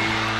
Yeah.